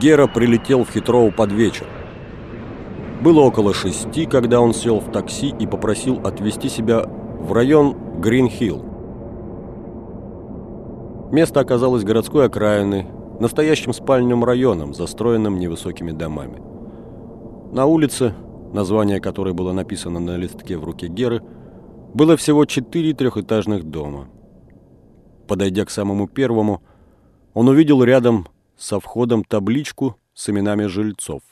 Гера прилетел в Хитроу под вечер. Было около шести, когда он сел в такси и попросил отвезти себя в район Грин-Хилл. Место оказалось городской окраиной, настоящим спальным районом, застроенным невысокими домами. На улице, название которой было написано на листке в руке Геры, было всего четыре трехэтажных дома. Подойдя к самому первому, он увидел рядом со входом табличку с именами жильцов.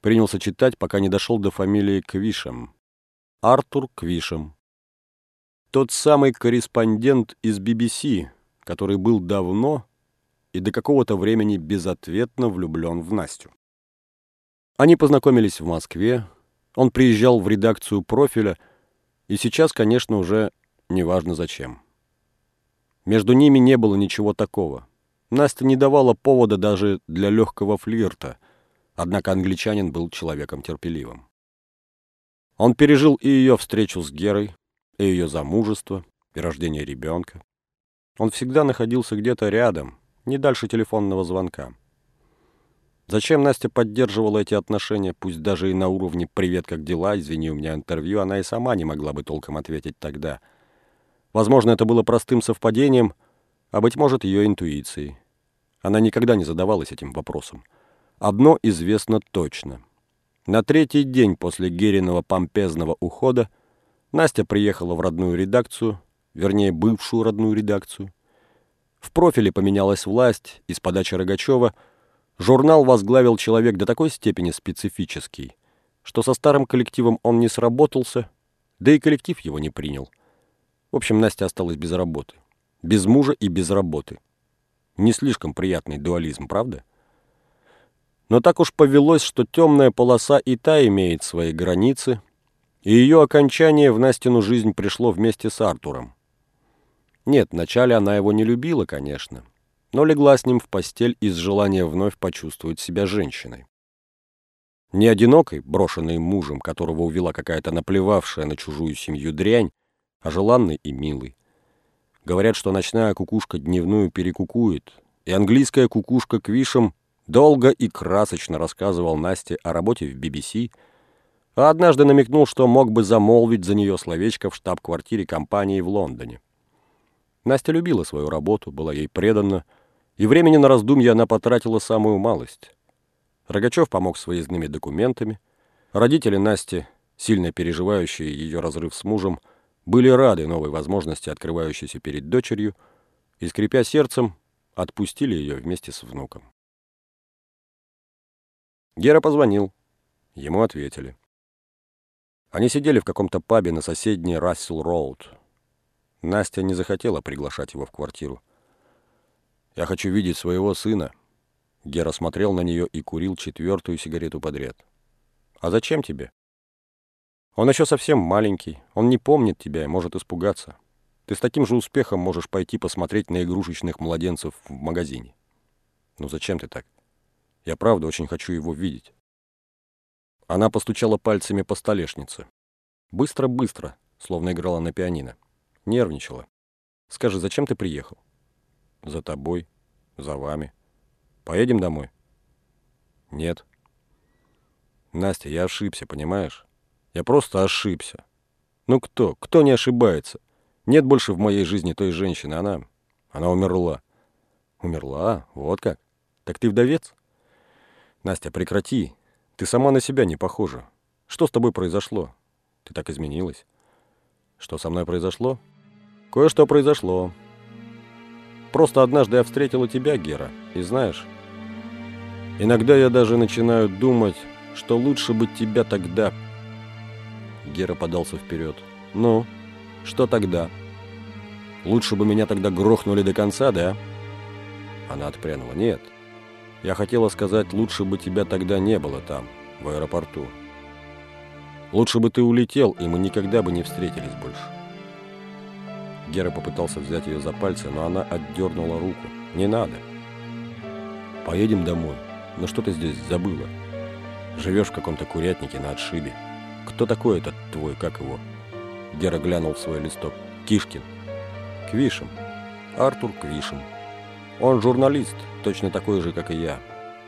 Принялся читать, пока не дошел до фамилии Квишем. Артур Квишем. Тот самый корреспондент из BBC, который был давно и до какого-то времени безответно влюблен в Настю. Они познакомились в Москве, он приезжал в редакцию профиля, и сейчас, конечно, уже неважно зачем. Между ними не было ничего такого. Настя не давала повода даже для легкого флирта, однако англичанин был человеком терпеливым. Он пережил и ее встречу с Герой, и ее замужество, и рождение ребенка. Он всегда находился где-то рядом, не дальше телефонного звонка. Зачем Настя поддерживала эти отношения, пусть даже и на уровне «Привет, как дела?», «Извини, у меня интервью», она и сама не могла бы толком ответить тогда. Возможно, это было простым совпадением, а, быть может, ее интуицией. Она никогда не задавалась этим вопросом. Одно известно точно. На третий день после Гериного помпезного ухода Настя приехала в родную редакцию, вернее, бывшую родную редакцию, в профиле поменялась власть, и с подачи Рогачева журнал возглавил человек до такой степени специфический, что со старым коллективом он не сработался, да и коллектив его не принял. В общем, Настя осталась без работы. Без мужа и без работы. Не слишком приятный дуализм, правда? Но так уж повелось, что темная полоса и та имеет свои границы, и ее окончание в Настину жизнь пришло вместе с Артуром. Нет, вначале она его не любила, конечно, но легла с ним в постель из желания вновь почувствовать себя женщиной. Не одинокой, брошенной мужем, которого увела какая-то наплевавшая на чужую семью дрянь, а желанной и милой. Говорят, что ночная кукушка дневную перекукует, и английская кукушка Квишем долго и красочно рассказывал Насте о работе в BBC, а однажды намекнул, что мог бы замолвить за нее словечко в штаб-квартире компании в Лондоне. Настя любила свою работу, была ей предана, и времени на раздумья она потратила самую малость. Рогачев помог с выездными документами. Родители Насти, сильно переживающие ее разрыв с мужем, были рады новой возможности, открывающейся перед дочерью, и, скрипя сердцем, отпустили ее вместе с внуком. Гера позвонил. Ему ответили. Они сидели в каком-то пабе на соседней Рассел-Роуд. Настя не захотела приглашать его в квартиру. «Я хочу видеть своего сына». Гера смотрел на нее и курил четвертую сигарету подряд. «А зачем тебе?» «Он еще совсем маленький, он не помнит тебя и может испугаться. Ты с таким же успехом можешь пойти посмотреть на игрушечных младенцев в магазине». «Ну зачем ты так? Я правда очень хочу его видеть». Она постучала пальцами по столешнице. Быстро-быстро, словно играла на пианино. Нервничала. Скажи, зачем ты приехал? За тобой. За вами. Поедем домой? Нет. Настя, я ошибся, понимаешь? Я просто ошибся. Ну кто? Кто не ошибается? Нет больше в моей жизни той женщины. Она... Она умерла. Умерла? Вот как? Так ты вдовец? Настя, прекрати. Ты сама на себя не похожа. Что с тобой произошло? Ты так изменилась. Что со мной произошло? Кое-что произошло. Просто однажды я встретила тебя, Гера, и знаешь, иногда я даже начинаю думать, что лучше бы тебя тогда... Гера подался вперед. Ну, что тогда? Лучше бы меня тогда грохнули до конца, да? Она отпрянула. Нет. Я хотела сказать, лучше бы тебя тогда не было там, в аэропорту. Лучше бы ты улетел, и мы никогда бы не встретились больше. Гера попытался взять ее за пальцы, но она отдернула руку. «Не надо. Поедем домой. Но что ты здесь забыла? Живешь в каком-то курятнике на отшибе. Кто такой этот твой, как его?» Гера глянул в свой листок. «Кишкин». «Квишем. Артур Квишем. Он журналист, точно такой же, как и я.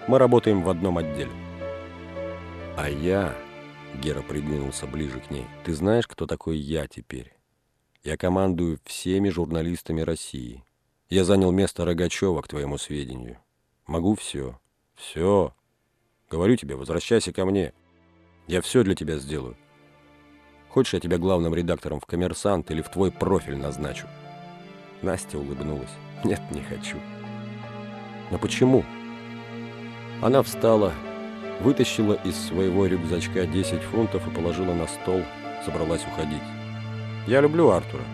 Мы работаем в одном отделе. А я... Гера придвинулся ближе к ней. Ты знаешь, кто такой я теперь? Я командую всеми журналистами России. Я занял место Рогачева, к твоему сведению. Могу все. Все. Говорю тебе, возвращайся ко мне. Я все для тебя сделаю. Хочешь, я тебя главным редактором в «Коммерсант» или в твой профиль назначу?» Настя улыбнулась. «Нет, не хочу». «Но почему?» Она встала, вытащила из своего рюкзачка 10 фунтов и положила на стол, собралась уходить. «Я люблю Артура.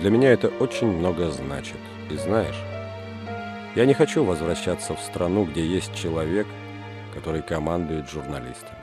Для меня это очень много значит. И знаешь, я не хочу возвращаться в страну, где есть человек, который командует журналистами.